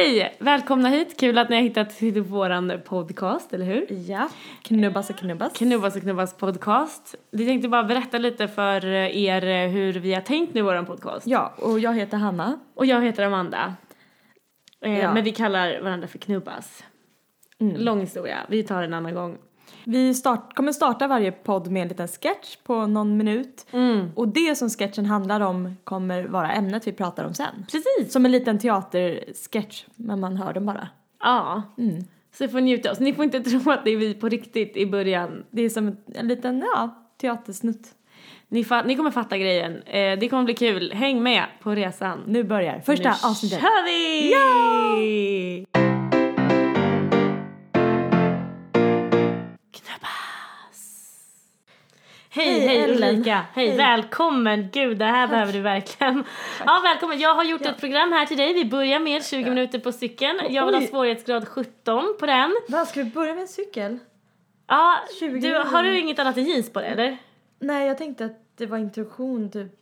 Hej! Välkomna hit. Kul att ni har hittat till våran podcast, eller hur? Ja, knubbas och knubbas. Knubbas och knubbas podcast. Vi tänkte bara berätta lite för er hur vi har tänkt med våran podcast. Ja, och jag heter Hanna. Och jag heter Amanda. Eh, Ja. Men vi kallar varandra för knubbas. Lång historia, vi tar en annan gång. Vi start, kommer starta varje podd med en liten sketch på någon minut. Och det som sketchen handlar om kommer vara ämnet vi pratar om sen. Precis! Som en liten teatersketch, men man hör dem bara. Ja. Så får njuta. Så ni får inte tro att det är vi på riktigt i början. Det är som en, en liten, ja, teatersnutt. Ni, fa- ni kommer fatta grejen. Eh, det kommer bli kul. Häng med på resan. Nu börjar första nu avsnittet. kör vi! Knubbas! Hej, Hej, hej. Ulrika! Hej, Hej. välkommen! Gud, det här behöver du verkligen. Ja, välkommen. Jag har gjort ett program här till dig. Vi börjar med 20 minuter på cykeln. Jag vill ha svårighetsgrad 17 på den. Vad, ska vi börja med en cykel? Ja, 20 du, har du inget annat än jeans på dig, eller? Nej, jag tänkte att det var introduktion typ.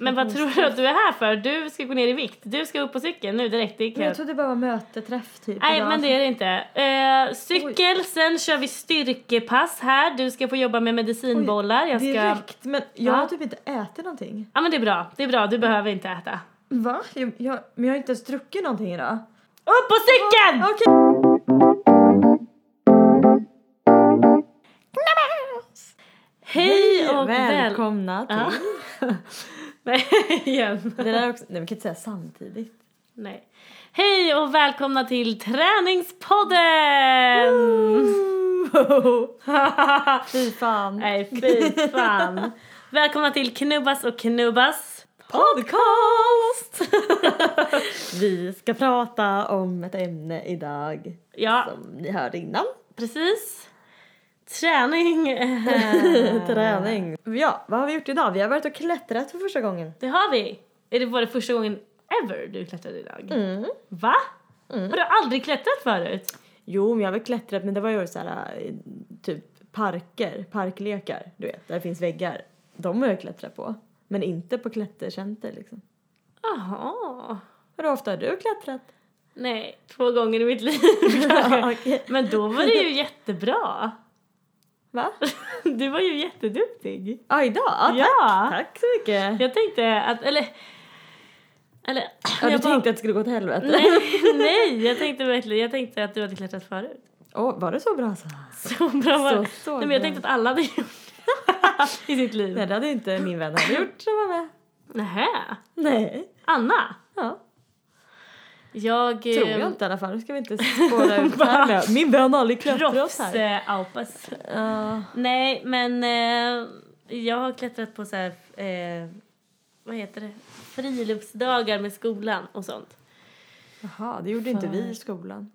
Men vad tror du att du är här för? Du ska gå ner i vikt. Du ska upp på cykeln nu direkt. Det kul. jag trodde det bara var möteträff typ. Nej idag. men det är det inte. Eh, cykel, sen kör vi styrkepass här. Du ska få jobba med medicinbollar. Jag ska... Direkt, men jag Ja. har typ inte ätit någonting. Ja men det är bra, det är bra. Du behöver inte äta. Va? Jag, jag, men jag har inte ens druckit någonting idag. Upp på cykeln! Okej. Hej och väl... välkomna till... Nej, igen. Det där är också, nej vi kan inte säga samtidigt. Nej. Hej och välkomna till Träningspodden! Fy fan. Nej, fy fan. Välkomna till Knubbas och Knubbas Podcast! vi ska prata om ett ämne idag Ja, som ni hörde innan. precis. Träning. Träning. Ja, vad har vi gjort idag? Vi har varit och klättrat för första gången. Det har vi. Är det bara första gången ever du klättrade idag? Mm. Va? Har du aldrig klättrat förut? Jo, men jag har väl klättrat men det var ju så här eh, typ parker, parklekar, du vet, där det finns väggar. De har jag klättrat på. Men inte på klättercenter liksom. Jaha. Hur ofta har du klättrat? Nej, två gånger i mitt liv Okej. Men då var det ju jättebra. Va? Du var ju jätteduktig. Ja, idag? Ja, Ja. Tack, tack så mycket. Jag tänkte att, eller... Eller... Ja, du bara- tänkte att det skulle gå till helvete? Nej, nej, jag tänkte verkligen, jag tänkte att du hade klättrat förut. Åh, var det så bra så? Så bra var. Så, så Nej, men jag tänkte att alla hade gjort i sitt liv. Nej, det hade inte min vän hade gjort som var med. Nähä? Nej. Anna? Ja, Jag... tror jag inte i alla fall. Nu ska vi inte spåra ut här med. Min vän har aldrig klättrat här. Aupas. Ja. Nej, men eh, jag har klättrat på så här, eh, vad heter det, friluftsdagar med skolan och sånt. Jaha, det gjorde inte vi För- i skolan.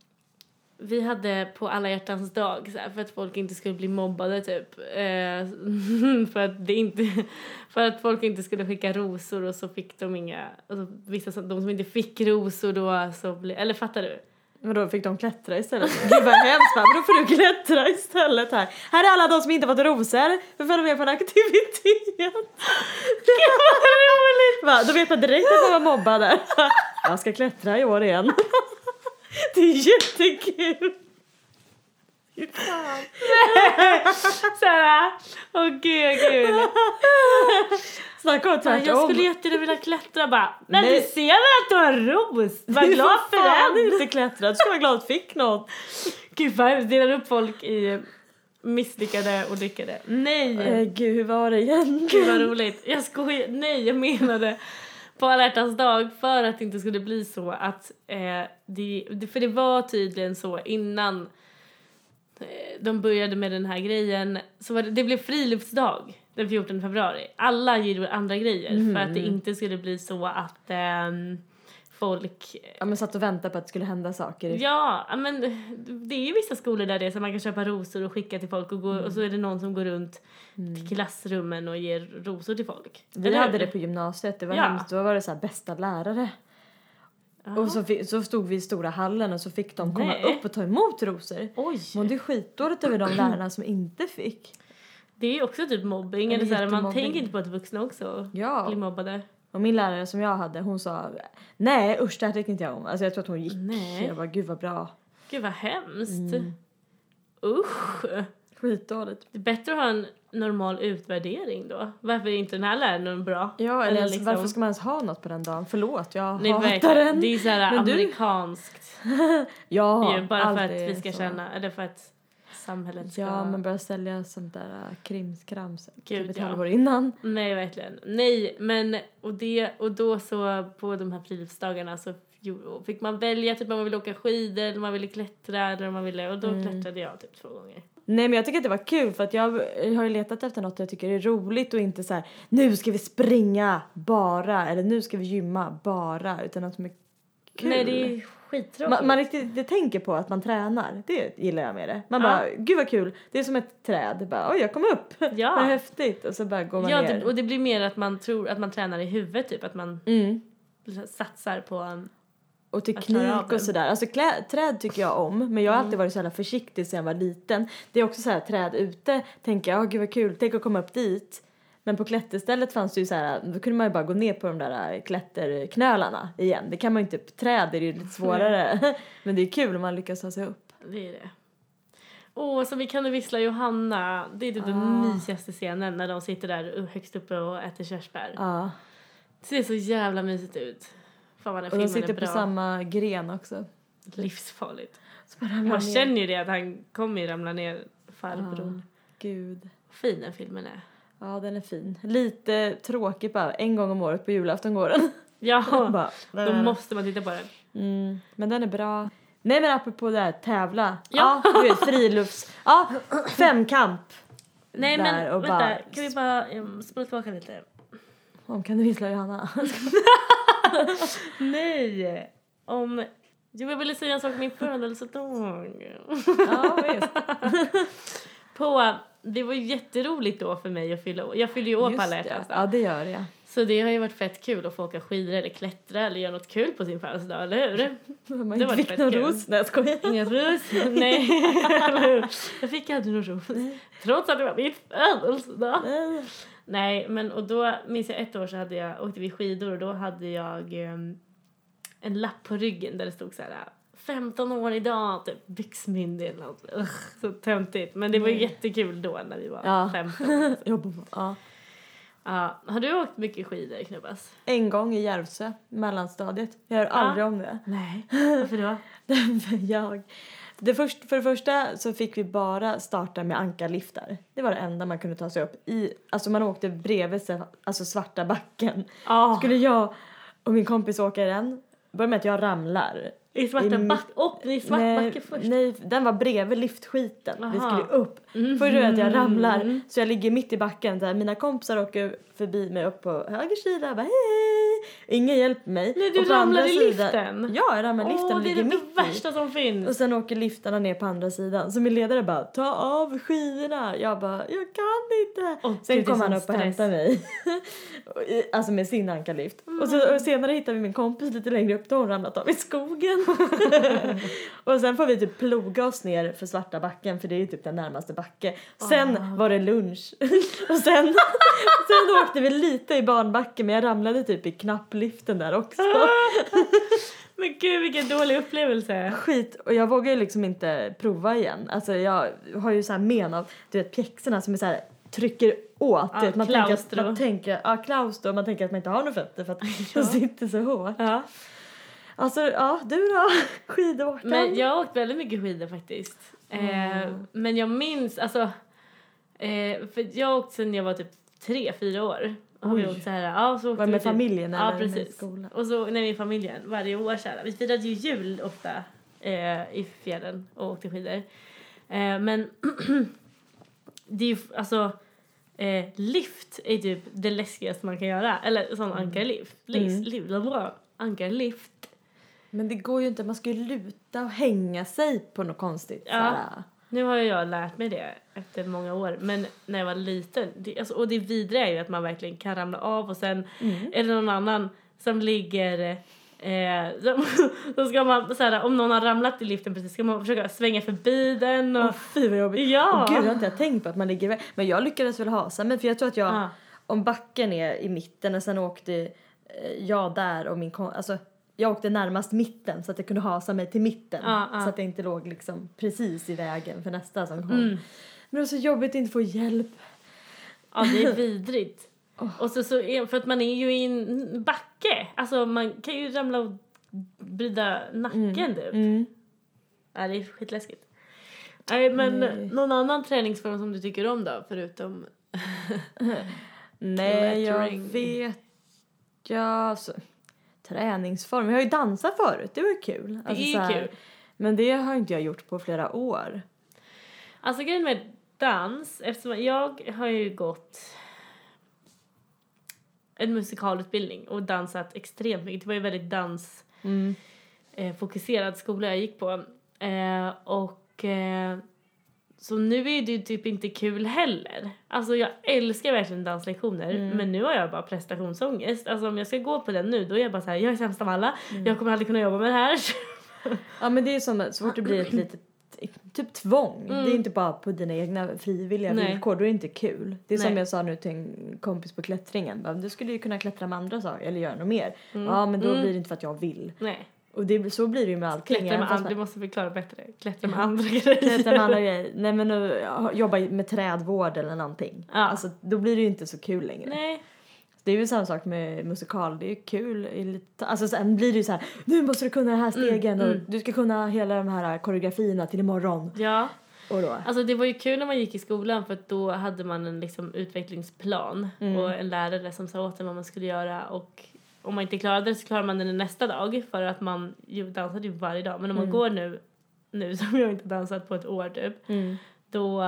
Vi hade på alla hjärtans dag så här, för att folk inte skulle bli mobbade typ. Eh, för, att det inte, för att folk inte skulle skicka rosor och så fick de inga, alltså, vissa de som inte fick rosor då så blev, eller fattar du? Men då fick de klättra istället. Gud vad hemskt? Men då får du klättra istället här. Här är alla de som inte fått rosor. För följa med på en aktivitet. Gud vad roligt! Va? Då vet man direkt att man var mobbad där. Jag ska klättra i år igen. Det är jättekul. Fan. Såhär, åh gud kul. Snacka om Bara, Jag tvärtom. skulle jättegärna vilja klättra bara. Men Nej. du ser väl att du har ros? Var Du glad för den. inte klättra. Du ska vara glad att du fick något. Gud vad delar upp folk i misslyckade och lyckade. Nej! Eh, gud, hur var det igen? Gud vad roligt. Jag skojar. Nej, jag menade på alla dag för att det inte skulle bli så att eh, det, för det var tydligen så innan eh, de började med den här grejen så var det, det blev friluftsdag den 14 februari. Alla gjorde andra grejer för att det inte skulle bli så att ehm, folk Ja men satt och väntade på att det skulle hända saker. Ja, men det är ju vissa skolor där det är så man kan köpa rosor och skicka till folk och, gå, och så är det någon som går runt till klassrummen och ger rosor till folk. Vi Eller hade det på gymnasiet, det var Ja. hemskt. Då var det så här bästa lärare. Och så, så stod vi i stora hallen och så fick de komma Nej. upp och ta emot rosor. Oj! Mådde skitdåligt över de lärarna som inte fick. Det är ju också typ mobbing. Eller så är här, man tänker inte på att vuxna också Ja. blir mobbade. Och min lärare som jag hade, hon sa nej usch det här tyckte inte jag om. Alltså jag tror att hon gick. Nej. Jag bara gud vad bra. Gud vad hemskt. Mm. Usch. Skitdåligt. Det är bättre att ha en normal utvärdering då. Varför är inte den här läraren bra? Ja eller, ens, liksom- varför ska man ens ha något på den dagen? Förlåt jag Nej, hatar verkligen. den. Det är så här Men du- amerikanskt Ja, ju, bara för att vi ska så. känna, eller för att samhället ska... Ja men börja sälja sånt där äh, krimskrams Gud, typ ett ja. halvår innan. Nej, verkligen. Nej, men och, det, och då så på de här friluftsdagarna så fick man välja typ om man ville åka skidor eller man ville klättra eller man ville och då Mm. klättrade jag typ två gånger. Nej men jag tycker att det var kul för att jag har ju letat efter något jag tycker är roligt och inte så här nu ska vi springa bara eller nu ska vi gymma bara utan något som är kul. Nej, det är skittråkigt. man, man riktigt det tänker på att man tränar, det gillar jag med det. Man Ja. bara, gud vad kul, det är som ett träd, bara oj jag kom upp, Ja. vad häftigt och så bara går man ja, ner. det, och det blir mer att man tror att man tränar i huvudet typ, att man Mm. satsar på Och teknik och sådär. Alltså klä, träd tycker jag om men jag har Mm. alltid varit så jävla försiktig sedan jag var liten. Det är också så här träd ute tänker jag, åh gud vad kul, tänk att komma upp dit. Men på klätterstället fanns det ju så här, då kunde man ju bara gå ner på de där äh, klätterknölarna igen. Det kan man ju inte, på träd är det ju lite svårare. men det är kul om man lyckas ta sig upp. Det är det. Åh, som vi kan du vissla Johanna. Det är typ den Ah. mysigaste scenen när de sitter där högst uppe och äter körsbär. Ja. Det ser så jävla mysigt ut. Fan vad den Och de sitter är på samma gren också. Livsfarligt. Man ner. känner ju det att han kommer ju ramla ner, farbrorn. Gud. Fin den filmen är. Ja den är fin. Lite tråkig bara, en gång om året på julafton går den. Ja, bara, då måste man titta på den. Mm, men den är bra. Nej men apropå det här tävla. Ja. Ja, du vet frilufts... Ja, femkamp. Nej men och vänta, bara- kan vi bara um, spola tillbaka lite? Om kan du vissla Johanna? Nej! Om... Jo, jag ville säga en sak om min födelsedag. ja visst. På, det var jätteroligt då för mig att fylla år. Jag fyller ju år på alla hjärtans Ja dag. det gör jag. Så det har ju varit fett kul att få åka skidor eller klättra eller göra något kul på sin födelsedag, eller hur? Man Det var fick någon ros. Nej jag skojar. Inga ros. Nej, eller hur? Jag fick aldrig någon ros. Trots att det var min födelsedag. Nej, men och då minns jag ett år så hade jag, åkte vi skidor och då hade jag em, en lapp på ryggen där det stod så här 15 år idag, typ byxmyndig eller något. Ugh, så töntigt. Men det var ju jättekul då när vi var Ja. 15. Jobbar på. Ja. Ja, har du åkt mycket skidor, Knubbas? En gång i Järvsö, mellanstadiet. Jag hör aldrig om det. Nej. Varför då? jag. Det först, för det första så fick vi bara starta med ankarliftar. Det var det enda man kunde ta sig upp i. Alltså man åkte bredvid sig, alltså svarta backen. Ja, Skulle jag och min kompis åka i den. Börjar med att jag ramlar. I Svarta i mitt- back. Och i Svartbacke först. nej, den var bredvid liftskiten. Vi Aha. skulle upp. Mhm. Först att jag ramlar så jag ligger mitt i backen. Där mina kompisar åker förbi mig upp på höger sida. Bara, hej, hej. Ingen hjälper mig. Nej, du Och ramlar i sidan- liften? Ja, jag ramlar i liften Åh, och det är det i. värsta som finns. Och sen åker liftarna ner på andra sidan. Så min ledare bara, ta av skidorna. Jag bara, jag kan inte. Åh, sen kom han upp och stress. hämtade mig. Och alltså med sin ankarlift. Och, så, och senare hittar vi min kompis lite längre upp, då hon ramlat av i skogen. och sen får vi typ ploga oss ner för svarta backen för det är ju typ den närmaste backe. Sen Ah. var det lunch. och sen, sen åkte vi lite i barnbacken men jag ramlade typ i knappliften där också. Men gud vilken dålig upplevelse. skit och jag vågar ju liksom inte prova igen. Alltså jag har ju så här men av du vet pjäxorna som är så här trycker åt. Ja, man, tänker att, man tänker, ja klaustro, man tänker att man inte har några fötter för att Ja. de sitter så hårt. Ja. Alltså ja, du då? Skidåkaren? Men jag har åkt väldigt mycket skidor faktiskt. Eh, Mm. men jag minns, alltså, eh, för jag har åkt sen jag var typ tre, fyra år. Har vi Oj. åkt så här, ja, så åkte Var vi med typ- familjen Ja, eller med precis. skolan? Och så, nej, med familjen, varje år så här. Vi firade ju jul ofta eh, i fjällen och åkte skidor. Eh, men det är ju, alltså, eh, lift är typ det läskigaste man kan göra. Eller sån ankarlift. Lift, Mm. lift, bra. Ankarlift. Men det går ju inte, man ska ju luta och hänga sig på något konstigt. Ja. såhär. Nu har jag lärt mig det efter många år, men när jag var liten, det, alltså, och det vidriga är ju att man verkligen kan ramla av och sen Mm. är det någon annan som ligger Eh, så, så ska man, så här, om någon har ramlat i liften precis ska man försöka svänga förbi den och... Åh fy vad jobbigt. Ja! Och gud, jag har inte tänkt på att man ligger. Men jag lyckades väl hasa mig för jag tror att jag, Ja. om backen är i mitten och sen åkte eh, jag där och min alltså jag åkte närmast mitten så att jag kunde hasa mig till mitten Ja, ja. så att jag inte låg liksom precis i vägen för nästa som kom. Mm. Men det var så jobbigt att inte få hjälp. Ja, det är vidrigt. Och så, så för att man är ju i en backe. Alltså man kan ju ramla och bryta nacken typ. Mm. Ja, det är skitläskigt. Nej, men Nej. någon annan träningsform som du tycker om då, förutom... Nej, jag vet. Ja, alltså, träningsform. Jag har ju dansat förut, det var kul. Det Alltså, är så här- kul. Men det har inte jag gjort på flera år. Alltså grejen med dans, eftersom jag har ju gått en musikalutbildning och dansat extremt mycket. Det var ju väldigt dans Mm. eh, skola jag gick på. Eh, och eh, så nu är det ju typ inte kul heller. Alltså jag älskar verkligen danslektioner Mm. men nu har jag bara prestationsångest. Alltså om jag ska gå på den nu då är jag bara så här, jag är sämst av alla. Mm. Jag kommer aldrig kunna jobba med det här. Ja men det är som så fort det blir ett litet typ tvång. Det är inte bara på dina egna frivilliga Mm. Nej. villkor, då är det inte kul. Det är som Nej. jag sa nu till en kompis på klättringen. Du skulle ju kunna klättra med andra saker eller göra något mer. Mm. Ja men då Mm. blir det inte för att jag vill. Nej, Och det, så blir det ju med allting. klättra med andra, du måste förklara bättre. Klättra med andra grejer. Klättra med andra grejer. Nej men nu, jobba med trädvård eller någonting. Ja. Alltså då blir det ju inte så kul längre. Nej, Det är ju samma sak med musikal, det är ju kul alltså sen blir det ju så här, nu måste du kunna de här stegen mm. och du ska kunna hela de här koreografierna till imorgon. ja. Och då, Alltså det var ju kul när man gick i skolan för då hade man en liksom utvecklingsplan Mm. och en lärare som sa åt en vad man skulle göra och om man inte klarade det så klarade man det nästa dag för att man ju dansade ju varje dag. Men om man Mm. går nu, nu som jag inte dansat på ett år typ, mm. då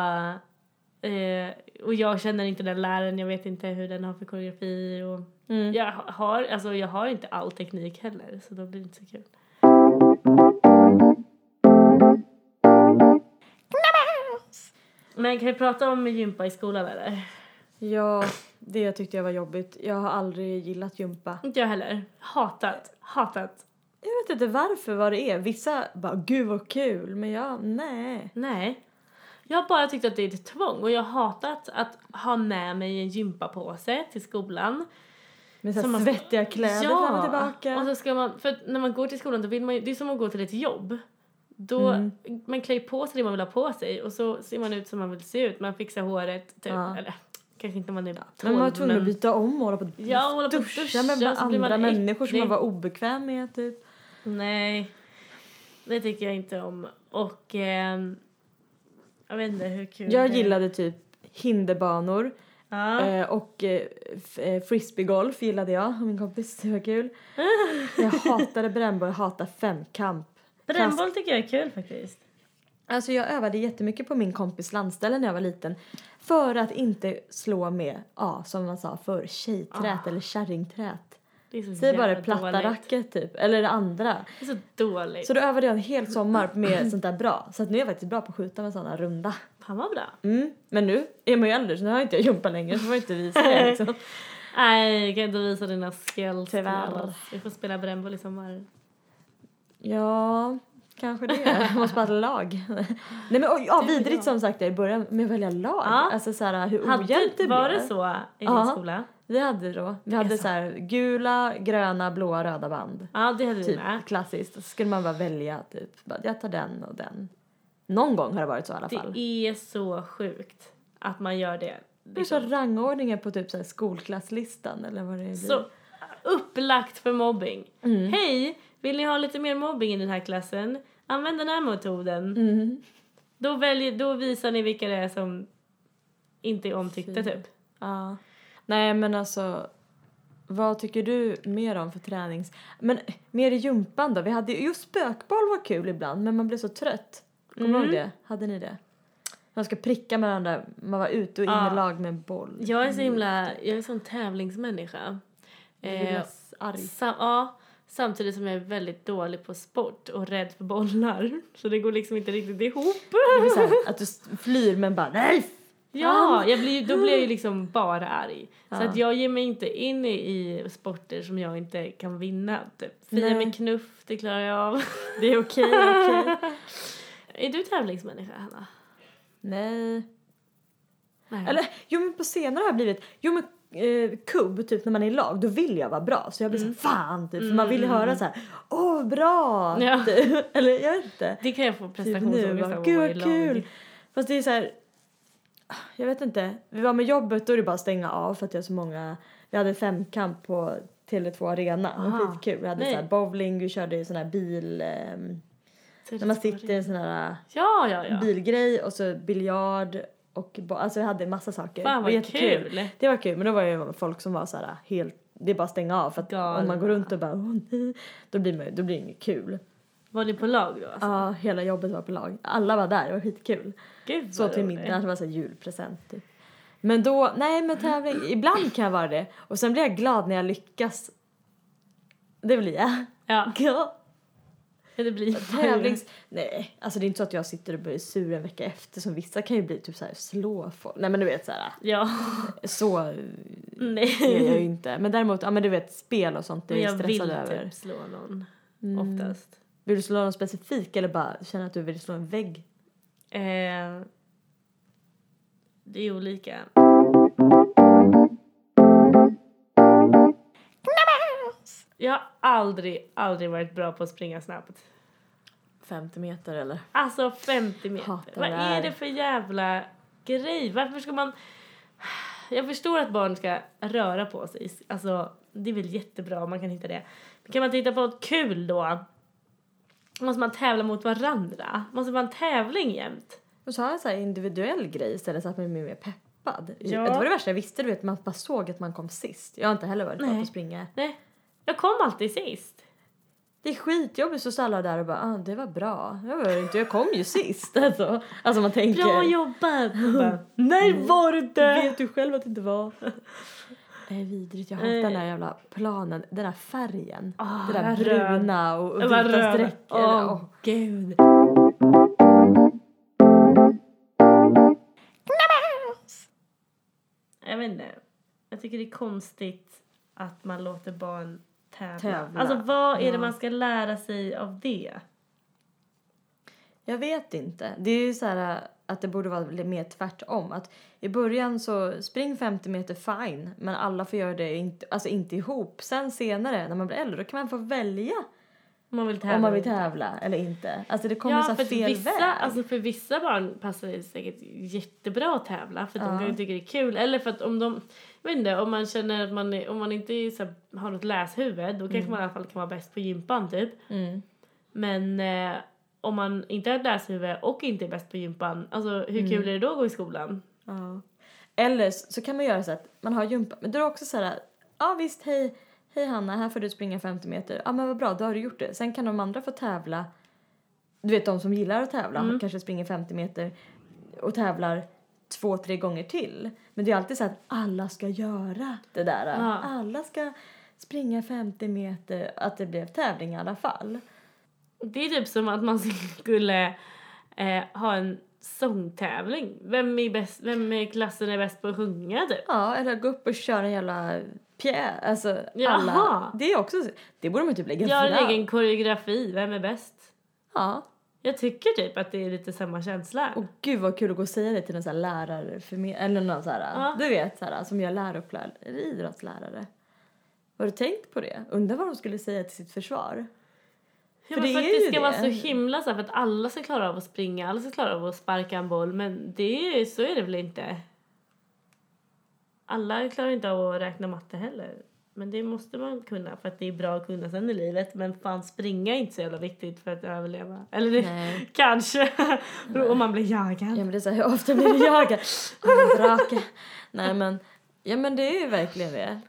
eh, och jag känner inte den läraren, jag vet inte hur den har för koreografi och Mm. jag har, alltså jag har inte all teknik heller så då blir det inte så kul. Men kan vi prata om gympa i skolan eller? Ja, det tyckte jag var jobbigt. Jag har aldrig gillat gympa. Inte jag heller. Hatat. Hatat. Jag vet inte varför vad det är. Vissa bara, gud vad kul, men jag, nej. Nej. Jag har bara tyckt att det är ett tvång och jag har hatat att ha med mig en gympapåse till skolan. Med så man- svettiga kläder fram och tillbaka. Och så ska man, för när man går till skolan då vill man ju, det är som att gå till ett jobb. Då, Mm. man klär på sig det man vill ha på sig och så ser man ut som man vill se ut. Man fixar håret typ, Ja. eller kanske inte man är 12 men man var tvungen men- att byta om och hålla på Ja, hålla på och duscha, med andra människor som man var obekväm med typ. Nej, det tycker jag inte om. Och ehm, jag vet inte hur kul Jag gillade typ hinderbanor Ja. eh, och eh, eh, frisbeegolf gillade jag och min kompis, det var kul. jag hatade brännboll, jag hatade femkamp. Brännboll tycker jag är kul faktiskt. Alltså jag övade jättemycket på min kompis landställe när jag var liten för att inte slå med, ja som man sa förr, tjejträt Ah. eller kärringträt. Det är så Säg bara jävla platta dåligt. racket typ, eller det andra. Det är så dåligt. Så då övade jag en hel sommar med sånt där bra. Så att nu är jag faktiskt bra på att skjuta med såna runda. Fan vad bra. Mm. Men nu är man ju äldre så nu har inte jag jumpa längre så får jag inte visa det liksom. Nej, jag kan inte visa dina skills. Tyvärr. Vi får spela brännboll i sommar. Ja, kanske det. Jag måste bara ha ett lag. Nej men oj, ja, vidrigt som sagt i början med att välja lag. Ja. Alltså så här, hur ojämnt det var det så i din Ja. skola? Vi hade då, vi hade Jaså. så här gula, gröna, blåa, röda band. Ja, det hade vi Typ med. klassiskt. Och så skulle man bara välja typ, bara, jag tar den och den. Någon gång har det varit så i alla fall. Det är så sjukt att man gör det. Det är så rangordningar på typ så här skolklasslistan eller vad det blir. Så upplagt för mobbing. Mm. Hej, vill ni ha lite mer mobbing i den här klassen? Använd den här metoden. Mm. Då, väljer, då visar ni vilka det är som inte är omtyckta Fy. typ. Ja. Nej men alltså, vad tycker du mer om för tränings... Men mer i gympan då? Vi hade ju, just spökboll var kul ibland men man blev så trött. Kommer du Mm. ihåg det? Hade ni det? Man ska pricka med varandra, man var ute och in Ja. i lag med en boll. Jag är så himla, jag är sån tävlingsmänniska. Eh, arg. Sam, ja, samtidigt som jag är väldigt dålig på sport och rädd för bollar. Så det går liksom inte riktigt ihop. Det blir så här, att du flyr men bara nej! Ja, jag blir, då blir jag ju liksom bara arg. Så Ja. att jag ger mig inte in i, i sporter som jag inte kan vinna. Typ. Fia med knuff, det klarar jag av. Det är okej, okej. är du tävlingsmänniska, Hanna? Nej. Nej. Eller, jo men på senare har jag blivit, jo men eh, kubb, typ när man är i lag, då vill jag vara bra. Så jag blir Mm. så fan typ. För man vill ju höra så här, åh bra! Ja. Typ. Eller jag vet inte. Det kan jag få Typ prestationsångest av att vara i lag. kul. Fast det är så här, jag vet inte. Vi var med jobbet, då är det bara att stänga av för att jag har så många, vi hade femkamp på Tele2 Arena. Det var Aha. skitkul. Vi hade Nej. så här bowling, vi körde sån här bil, det när man sitter i en sån här Ja, ja, ja. bilgrej och så biljard och alltså vi hade massa saker. Fan Det var vad jättekul. kul. Det var kul men då var det ju folk som var så här helt, det är bara att stänga av för att Galna. om man går runt och bara åh nej, då blir, man, då blir det inget kul. Var ni på lag då? Alltså? Ja, hela jobbet var på lag. Alla var där, det var skitkul. Gud Så vad till middag, det var så här julpresent typ. Men då, nej men tävling, ibland kan jag vara det. Och sen blir jag glad när jag lyckas. Det blir jag. Ja, Ja. det blir Tävlings... Nej, alltså det är inte så att jag sitter och blir sur en vecka efter som vissa kan ju bli typ så här slå folk. Nej men du vet så här. Ja, så är nej. jag ju inte. Men däremot, ja men du vet spel och sånt, det är jag jag vill stressad över. typ slå någon. Mm. Oftast. Vill du slå någon specifik eller bara känna att du vill slå en vägg? Eh, det är olika. Jag har aldrig, aldrig varit bra på att springa snabbt. 50 meter eller? Alltså 50 meter. Hatar Vad är det för jävla grej? Varför ska man... Jag förstår att barn ska röra på sig. Alltså, det är väl jättebra om man kan hitta det. Men kan man titta på något kul då? Måste man tävla mot varandra? Måste man ha en tävling jämt? Och så har jag en så här individuell grej istället så att man blir mer peppad. Ja. Det var det värsta jag visste, du vet man bara såg att man kom sist. Jag har inte heller varit bra på att springa. Nej, jag kom alltid sist. Det är skitjobbigt står alla där och bara ah, det var bra. Jag var inte, jag kom ju sist alltså. Alltså man tänker. Bra jobbat! Bara, Nej, var du inte! Vet du själv att det inte var? Det är vidrigt, jag hatar den där jävla planen, den där färgen. Ah, det där bruna och, vita streck. Åh, åh. gud. Jag vet inte. Jag tycker det är konstigt att man låter barn tävla. Tävla, Alltså vad är det man ska lära sig av det? Jag vet inte. Det är ju så här äh, att det borde vara mer tvärtom. Att I början så spring 50 meter fine, men alla får göra det inte, alltså inte ihop. Sen senare när man blir äldre då kan man få välja Om man vill tävla. om man vill eller inte. tävla eller inte. Alltså det kommer Ja, så för fel vissa, väg. alltså för vissa barn passar det säkert jättebra att tävla för att de Ja. kan tycka det är kul. Eller för att om de, jag vet inte, om man känner att man, är, om man inte är så här, har något läshuvud då kanske man i alla fall kan vara bäst på gympan typ. Mm. Men eh, om man inte har ett läshuvud och inte är bäst på gympan, alltså hur kul är det då att gå i skolan? Ja. Eller så så kan man göra så att man har gympa, men då är det också så här, ja visst hej, hej Hanna, här får du springa 50 meter. Ja men vad bra, då har du gjort det. Sen kan de andra få tävla, du vet de som gillar att tävla, Mm. kanske springer 50 meter och tävlar två, tre gånger till. Men det är alltid så att alla ska göra det där. Ja. Alla ska springa 50 meter, att det blev tävling i alla fall. Det är typ som att man skulle eh, ha en sångtävling. Vem i, bäst, vem i klassen är bäst på att sjunga typ? Ja, eller gå upp och köra en jävla pjä, alltså Jaha. alla. Det är också, det borde man typ lägga Gör en fram. egen koreografi, vem är bäst? Ja. Jag tycker typ att det är lite samma känsla. Och gud vad kul att gå och säga det till någon sån här lärare, eller någon så här, Ja. du vet så här, som gör läroplan, eller idrottslärare. Har du tänkt på det? Undrar vad de skulle säga till sitt försvar? Ja, för men det för att det ska vara det. så himla så här, för att alla ska klara av att springa, alla ska klara av att sparka en boll, men det är, så är det väl inte? Alla klarar inte av att räkna matte heller. Men det måste man kunna för att det är bra att kunna sen i livet. Men fan springa är inte så jävla viktigt för att överleva. Eller det, Nej. kanske. Om man blir jagad. Ja men det är så här, hur ofta blir du jagad? Drake. Nej men, ja men det är ju verkligen det.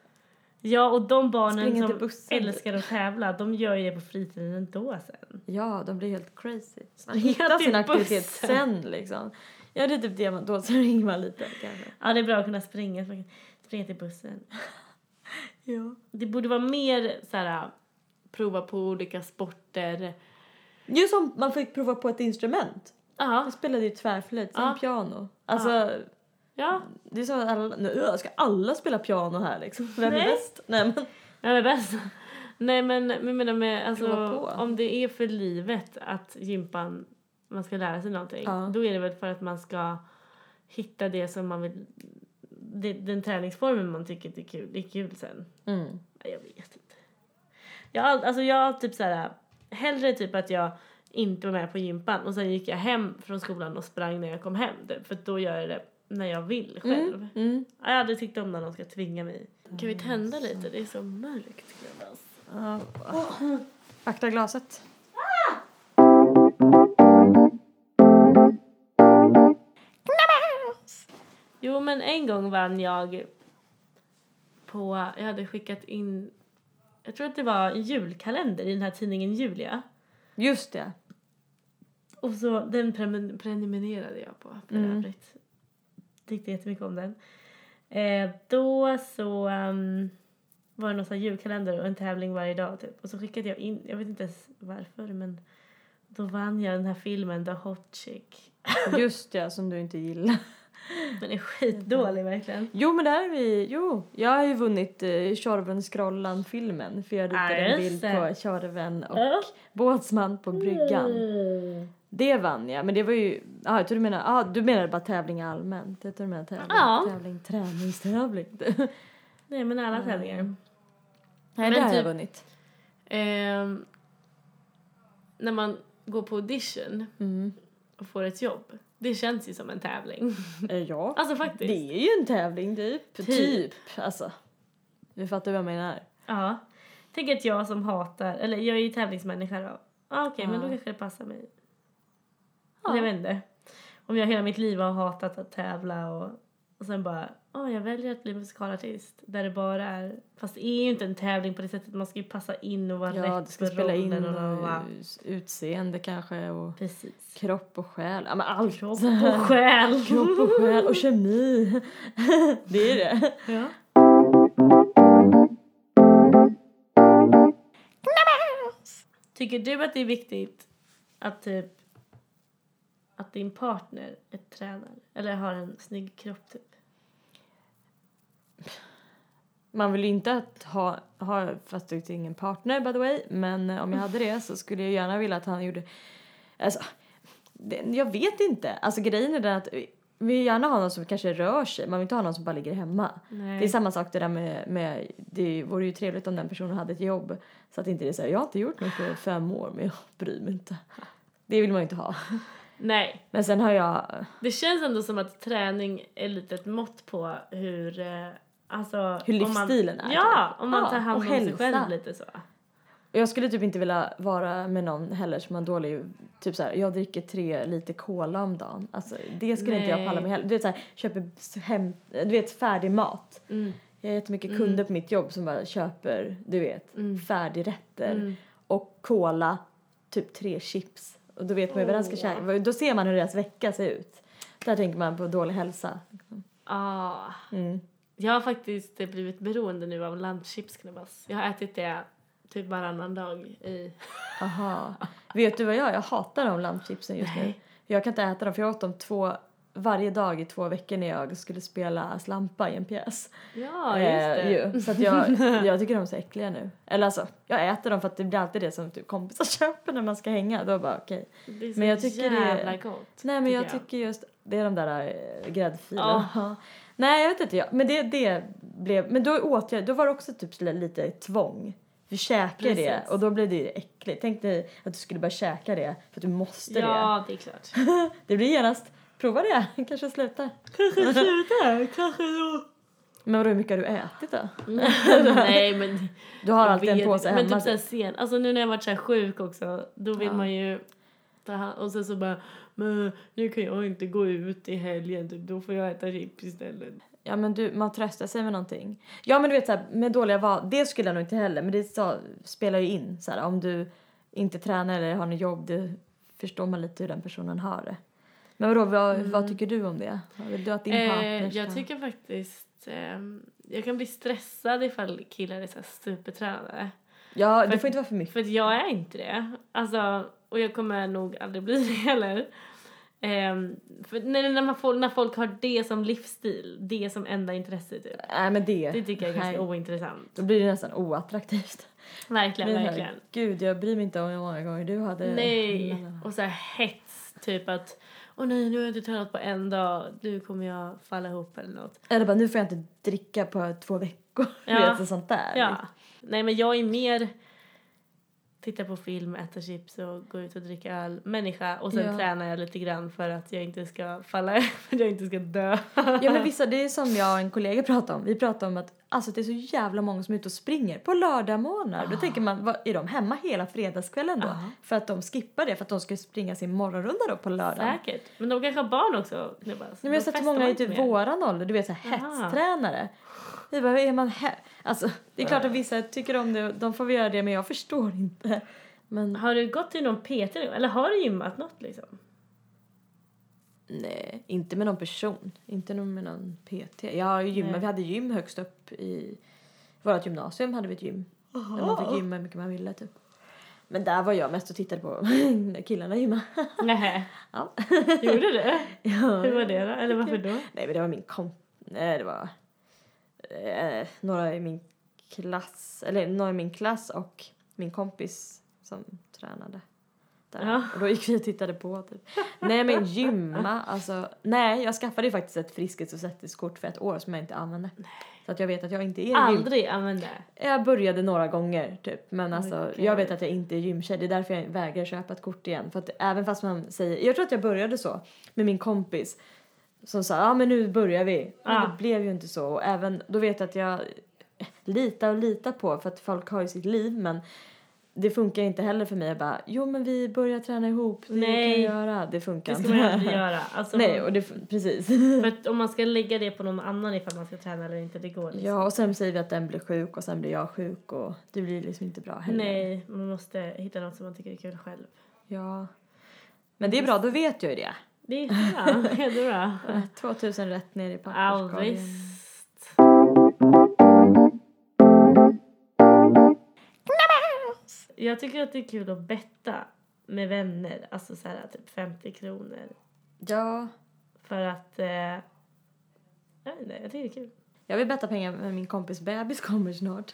Ja, och de barnen Springa som bussen. älskar att tävla, de gör ju det på fritiden ändå sen. Ja, de blir helt crazy. Man hittar sin aktivitet sen liksom. Ja det är typ det man, då så ringer man lite kanske. Ja, det är bra att kunna springa, springa, till bussen. Ja. Det borde vara mer så här prova på olika sporter. Just som man fick prova på ett instrument. Ja, Jag spelade ju tvärflöjt, sen piano. Alltså, ja. det är så att alla, nu ska alla spela piano här liksom? Vem är Nej. bäst? Nej men, Jag är bäst. Nej men men menar med alltså om det är för livet att gympan man ska lära sig någonting. Ja. Då är det väl för att man ska hitta det som man vill det, den träningsformen man tycker är kul, det är kul sen. Mm. Jag vet inte. Jag alltså jag typ så här, hellre typ att jag inte var med på gympan och sen gick jag hem från skolan och sprang när jag kom hem typ, för då gör jag det när jag vill själv. Mm. Jag har aldrig tyckt om när någon ska tvinga mig. Kan vi tända lite? Det är så mörkt. Ja. Akta glaset. Jo men en gång vann jag på, jag hade skickat in, jag tror att det var en julkalender i den här tidningen Julia. Just det. Och så den prenumererade jag på för Mm. övrigt. Tyckte jättemycket om den. Eh, då så um, var det någon sån julkalender och en tävling varje dag typ. Och så skickade jag in, jag vet inte ens varför men då vann jag den här filmen The Hot Chick. Just det, som du inte gillar. Den är skitdålig verkligen. Jo men där är vi, jo. Jag har ju vunnit eh, Tjorven Skrollan-filmen för jag ritade Ja, en bild på Tjorven och Ja. båtsman på bryggan. Mm. Det vann jag, men det var ju, ja jag tror du menar, ah, du menar bara tävling allmänt. Jag tror du menar tävling, Ja. tävling, träningstävling. Nej men alla tävlingar. Nej Men det har jag typ- vunnit. Ehm, när man går på audition Mm. och får ett jobb. Det känns ju som en tävling. Eh, Ja. Alltså faktiskt. Det är ju en tävling typ. Typ. Typ. Alltså. Du fattar vad jag menar. Ja. Tänk att jag som hatar, eller jag är ju tävlingsmänniska då. Ah, Okej, men Ja. då kanske det passar mig. Ja. Eller Jag vet inte. Om jag hela mitt liv har hatat att tävla och, och sen bara, oh, jag väljer att bli musikalartist. Där det bara är, fast det är ju inte en tävling på det sättet. Man ska ju passa in och vara Ja, rätt du ska för spela in rollen och och, utseende kanske och Precis. kropp och själ. Ja men allt. Kropp och själ. Kropp och själ och kemi. det är det. Ja. Tycker du att det är viktigt att typ att din partner är tränare eller har en snygg kropp typ? Man vill ju inte att ha, ha fast är ingen partner by the way, men eh, om jag hade det så skulle jag gärna vilja att han gjorde, alltså, det, jag vet inte. Alltså grejen är den att vi vill gärna ha någon som kanske rör sig, man vill inte ha någon som bara ligger hemma. Nej. Det är samma sak det där med, med, det vore ju trevligt om den personen hade ett jobb så att inte det är så här, jag har inte gjort något på fem år men jag bryr mig inte. Det vill man ju inte ha. Nej. Men sen har jag, Det känns ändå som att träning är lite ett mått på hur eh, Alltså, Hur om man- livsstilen är, Ja, typ. om man Ja, tar hand om sig hälsa. själv lite så. jag skulle typ inte vilja vara med någon heller som har dålig, typ så här, jag dricker tre liter cola om dagen. Alltså det skulle inte jag Nej. palla med heller. Du vet så här, köper hem, du vet färdig mat. Mm. Jag har jättemycket kunder på mitt jobb som bara köper, du vet, Mm. färdigrätter. Mm. och cola, typ tre chips. Och då vet man ju vad den ska käka. Då ser man hur deras vecka ser ut. Där tänker man på dålig hälsa. Ah. Mm. Jag har faktiskt blivit beroende nu av landchips knabbas. Jag har ätit det typ varannan dag i... Aha. vet du vad jag Jag hatar de lammchipsen just nu. Nej. Jag kan inte äta dem för jag åt dem två, varje dag i två veckor när jag skulle spela slampa i en pjäs. Ja, just det. Eh, ju. Så att jag, jag tycker de är så äckliga nu. Eller alltså, jag äter dem för att det blir alltid det som typ kompisar köper när man ska hänga. Då bara okej. Det är så Men jag tycker det- jävla gott. Nej men jag tycker just, det är de där äh, gräddfilerna. Ja. Nej jag vet inte, jag, men det, det blev, men då åt jag, då var det också typ lite tvång. Vi käkar det och då blev det äckligt. Tänk dig att du skulle börja käka det för att du måste det. Ja, det är klart. Det blir genast, prova det, kanske slutar. Kanske slutar, kanske då. Men vadå, hur mycket har du ätit då? Nej men... Du har alltid en påse hemma. Men typ såhär sen, alltså nu när jag varit såhär sjuk också, då vill Ja. man ju ta hand, och sen så bara, men nu kan jag inte gå ut i helgen, typ, då får jag äta chips istället. Ja men du, man tröstar sig med någonting. Ja men du vet såhär, med dåliga val, det skulle jag nog inte heller men det så, spelar ju in såhär om du inte tränar eller har något jobb, det förstår man lite hur den personen har det. Men vadå, vad, vad tycker du om det? Vill du att din partner Mm. Eh, ska... jag tycker faktiskt, ehm, jag kan bli stressad ifall killar är såhär supertränade. Ja, det för- får inte vara för mycket. För att jag är inte det. Alltså, och jag kommer nog aldrig bli det heller. Ehm, för när, när, man får, när folk har det som livsstil, det som enda intresse typ. Nej men det, Det tycker jag är ganska nej, ointressant. då blir det nästan oattraktivt. Verkligen, Men verkligen. Gud, jag bryr mig inte om hur många gånger du hade... Nej, och så här hets, typ att åh nej nu har jag inte tränat på en dag, nu kommer jag falla ihop eller något. Eller bara, nu får jag inte dricka på två veckor. Ja. Vet, sånt där. Ja. Nej men jag är mer titta på film, äta chips och gå ut och dricka öl människa och sen Ja. tränar jag lite grann för att jag inte ska falla, för att jag inte ska dö. Ja men vissa, det är som jag och en kollega pratade om. Vi pratade om att alltså, det är så jävla många som är ute och springer på lördagmorgnar. Då tänker man, vad, är de hemma hela fredagskvällen då? Ja. För att de skippar det, för att de ska springa sin morgonrunda då på lördagen. Säkert. Men de kanske har barn också, knubbas. Nej, men jag har sett många i typ våran ålder, du vet så här Aha. hetstränare. Vi bara, är man he-? Alltså, det är klart att vissa tycker om det, de får väl göra det, men jag förstår inte. Men Har du gått till någon PT nu? Eller har du gymmat något liksom? nej, inte med någon person, inte med någon PT. Jag har gymmat, vi hade gym högst upp i vårt gymnasium hade vi ett gym. Där man fick gymma hur mycket man ville typ. Men där var jag mest och tittade på när killarna gymmade. Nej. Ja. Gjorde du? ja. Hur var det då? Eller varför då? Nej men det var min komp... Nej det var eh, några i min klass, eller några i min klass och min kompis som tränade. Där. Ja. Och då gick vi och tittade på typ. Nej men gymma, alltså nej jag skaffade ju faktiskt ett friskis och sättningskort för ett år som jag inte använde. Så att jag vet att jag inte är gym. Aldrig använda. Jag började några gånger typ men alltså jag vet att jag inte är gymtjej. Det är därför jag vägrar köpa ett kort igen. För att även fast man säger, jag tror att jag började så med min kompis som sa ja men nu börjar vi. Men Ja. det blev ju inte så och även då vet jag att jag litar och litar på för att folk har ju sitt liv men det funkar inte heller för mig att bara jo men vi börjar träna ihop, det kan Nej. vi göra. Det funkar Det ska man aldrig göra. Alltså, Nej och det, precis. För att om man ska lägga det på någon annan ifall man ska träna eller inte, det går liksom. Ja och sen säger vi att den blir sjuk och sen blir jag sjuk och det blir liksom inte bra heller. Nej, man måste hitta något som man tycker är kul själv. Ja. Men det är bra, då vet jag ju det. Det är bra. det är bra. 2000 rätt ner i Ja, papperskorgen. visst. Jag tycker att det är kul att betta med vänner. Alltså så här typ 50 kronor. Ja. För att... Eh, jag vet inte, jag tycker det är kul. Jag vill betta pengar med min kompis bebis kommer snart.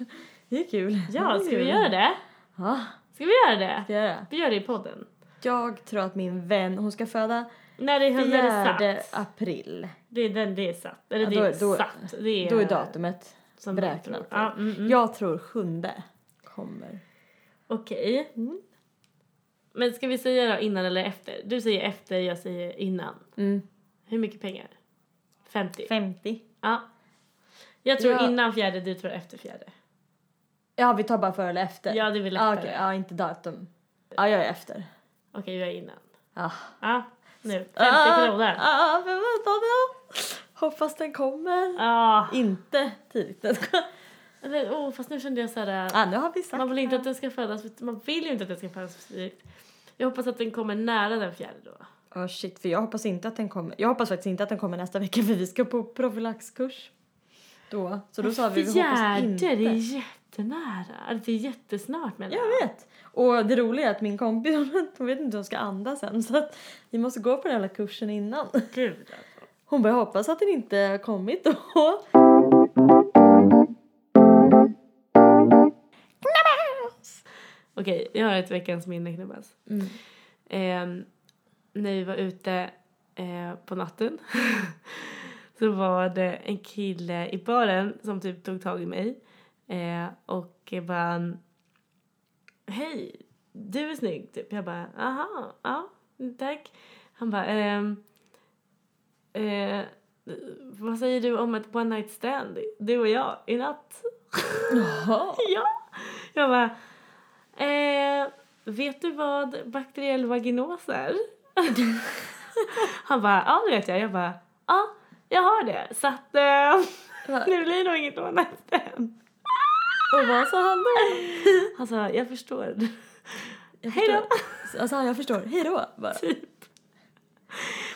Det är kul. Ja, Det är ska kul. vi göra det? Ja, Ska vi göra det? ska jag göra. Vi gör det i podden. Jag tror att min vän, hon ska föda När det, när det är 4 satt. april. Det är den, det är satt. Eller Ja, det då- är då- satt. Det är, Då är datumet som beräknat. jag tror. Ja, mm, mm. Jag tror sjunde kommer. Okej. Mm. Men ska vi säga då innan eller efter? Du säger efter, jag säger innan. Mm. Hur mycket pengar? 50? 50. Ja. Jag tror Ja. innan fjärde, du tror efter fjärde. Ja, vi tar bara före eller efter. Ja, det är väl Ja, lättare. okej. Ja, inte datum. Ja, jag är efter. Okej, jag är innan. Ja. Ja, nu. 50 Ah, kronor. ah. Hoppas den kommer. Ja. Inte tidigt. Eller, oh, fast nu kände jag så här. ah, nu har vi sagt Man vill inte att den ska födas, man vill ju inte att den ska födas för tidigt. Jag hoppas att den kommer nära den fjärde då. Oh, shit, för jag hoppas inte att den kommer. Jag hoppas faktiskt inte att den kommer nästa vecka för vi ska på profylaxkurs. Då. Så då sa vi vi hoppas inte. det är jättenära. Det är jättesnart menar Jag vet. Och det roliga är att min kompis, hon vet inte hur hon ska andas än så att vi måste gå på den jävla kursen innan. Gud alltså. Hon bara, hoppas att den inte har kommit då. Okej, jag har ett veckans minne knubbas. Mm. Eh, när vi var ute eh, på natten så var det en kille i baren som typ tog tag i mig eh, och bara Hej, du är snygg typ. Jag bara aha, ja, tack. Han bara ehm, eh, vad säger du om ett one night stand, du och jag, i natt? Jaha. Ja. Jag bara, eh, vet du vad bakteriell vaginos är? Han bara, ja det vet jag. Jag bara, ja jag har det. Så att eh, det blir nog inget one night stand. Och vad sa han då? Han sa, jag förstår. Jag Hej då. förstår. Alltså jag förstår, hej då bara. Typ.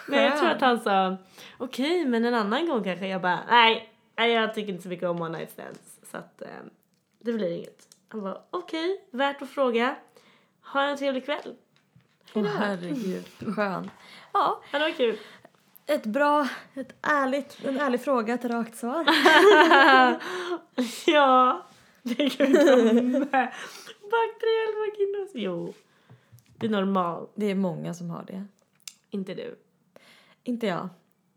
Men jag tror att han sa, okej men en annan gång kanske. Jag bara, nej, nej jag tycker inte så mycket om one night stands. Så att eh, det blir inget. Han bara, okej, värt att fråga. Ha en trevlig kväll. Åh herregud, skön. Ja, Ja, det var kul. ett bra, ett ärligt, en ärlig fråga, ett rakt svar. ja, det kan vi ta med. Bakteriell vaginos. Jo, det är normalt. Det är många som har det. Inte du. Inte jag.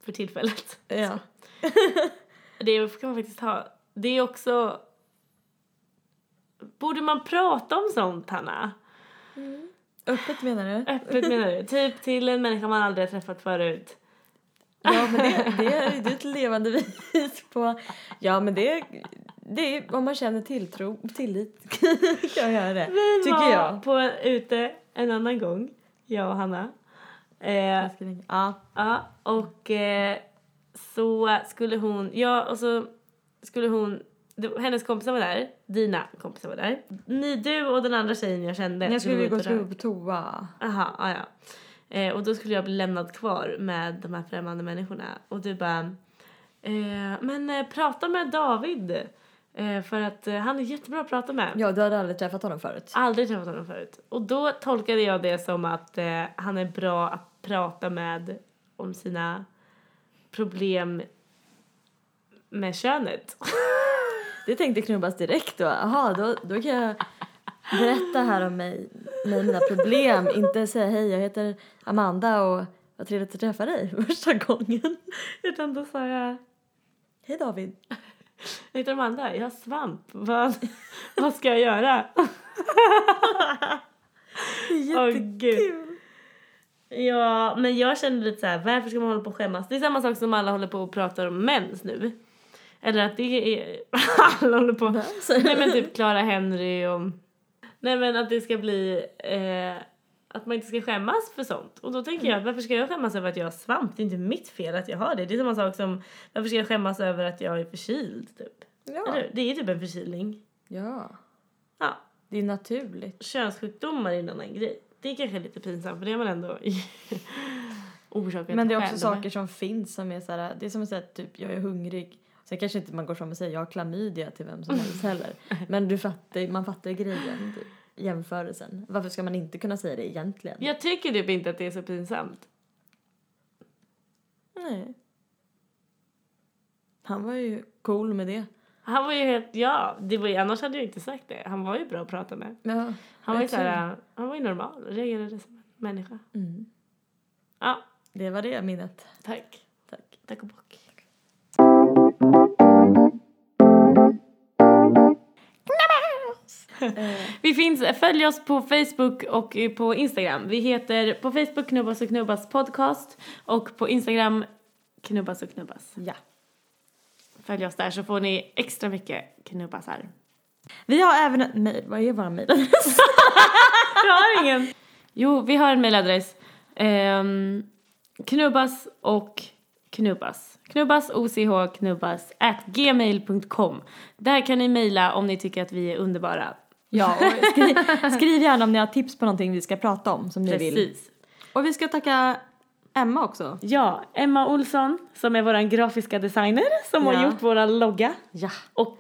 för tillfället. Ja. Det kan man faktiskt ha. Det är också... Borde man prata om sånt, Hanna? Öppet menar du? Öppet menar du? Typ till en människa man aldrig har träffat förut. Ja, men det, det är ju ett levande bevis på... Ja, men det, det är om man känner tilltro, tillit kan jag göra det. Vi Tycker var jag. på en, ute en annan gång, jag och Hanna. Eh, Ja. ja, och eh, så skulle hon, ja och så skulle hon, hennes kompisar var där, dina kompisar var där. Ni, du och den andra tjejen jag kände. Jag skulle gå och på toa. Aha, ja, ja. Eh, och då skulle jag bli lämnad kvar med de här främmande människorna. Och du bara, eh, men eh, prata med David. Eh, för att eh, han är jättebra att prata med. Ja, du hade aldrig träffat honom förut? Aldrig träffat honom förut. Och då tolkade jag det som att eh, han är bra att prata med om sina problem med könet. Det tänkte Knubbas direkt då. Jaha, då, då kan jag berätta här om mig, mig mina problem. Inte säga hej, jag heter Amanda och vad trevligt att träffa dig första gången. Utan då sa jag, Hej David. Jag heter Amanda, jag har svamp. Vad, vad ska jag göra? Jättekul. Ja, men jag känner lite så här, varför ska man hålla på och skämmas? Det är samma sak som alla håller på och pratar om mens nu. Eller att det är, alla håller på, nej men typ Clara Henry och, nej men att det ska bli, eh, att man inte ska skämmas för sånt. Och då tänker jag, varför ska jag skämmas över att jag har svamp? Det är inte mitt fel att jag har det. Det är samma sak som, varför ska jag skämmas över att jag är förkyld typ? Ja. Eller, det är typ en förkylning. ja, Ja, det är naturligt. könssjukdomar är en annan grej. Det är kanske lite pinsamt för det är man ändå orsakat Men det är också själv. saker som finns som är så här, det är som att säga typ jag är hungrig. Sen kanske inte man går fram och säger jag har klamydia till vem som helst heller. Men du fattar, man fattar grejen, typ, jämförelsen. Varför ska man inte kunna säga det egentligen? Jag tycker typ inte att det är så pinsamt. Nej. Han var ju cool med det. Han var ju helt, ja, det var annars hade jag inte sagt det. Han var ju bra att prata med. Ja, Han var ju såhär, han var ju normal, reagerade som en människa. Mm. Ja, Det var det minnet. tack. Tack. Tack och bock. Vi finns, följ oss på Facebook och eh, på Instagram. Vi heter på Facebook Knubbas och Knubbas podcast och på Instagram Knubbas och Knubbas. ja. Följ oss där så får ni extra mycket knubbasar. Vi har även ett mejl. Vad är vår mejladress? Jag har ingen. Jo, vi har en mejladress. Um, knubbas och knubbas. Knubbas, OCH, knubbas, at gmail.com. Där kan ni mejla om ni tycker att vi är underbara. Ja, och skriv, skriv gärna om ni har tips på någonting vi ska prata om som ni vill. Precis. Och vi ska tacka Emma också. Ja, Emma Olsson som är vår grafiska designer som har Ja. gjort vår logga Ja. och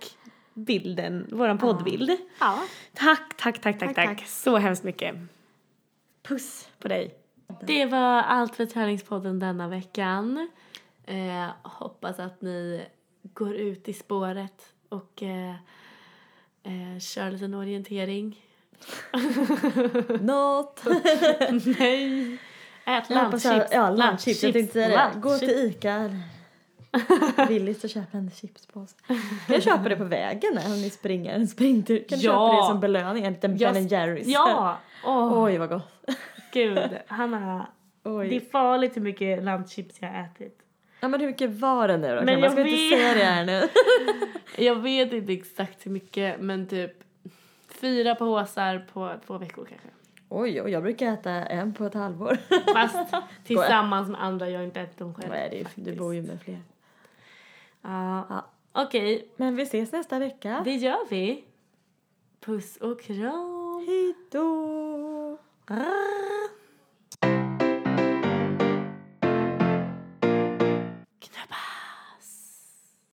bilden, vår poddbild. Ja. Tack, tack, tack, tack, Tack, tack, tack. Så hemskt mycket. Puss på dig. Det var allt för Träningspodden denna veckan. Eh, hoppas att ni går ut i spåret och eh, eh, kör en liten orientering. Något. Nej! Ät att- Ja, landchips. Jag tänkte säga det. Gå till Ica Willys och köpa en chipspåse. Jag köpa det på vägen när ni springer en springtur? Kan Ja. köpa det som belöning? En liten Ben Jerrys. Ja! Åh, Oj, vad gott. gud. Hanna, Oj. det är farligt hur mycket landchips jag har ätit. Ja, men hur mycket var det nu då? Men jag ska inte vet. säga det här nu. Jag vet inte exakt hur mycket, men typ fyra påsar på två veckor kanske. Oj, och jag brukar äta en på ett halvår. Fast tillsammans med andra, jag har inte ätit dem själv. Är det? Du faktiskt. bor ju med fler. Ja. Ja. Okej, Men vi ses nästa vecka. det gör vi. Puss och kram. Hej då!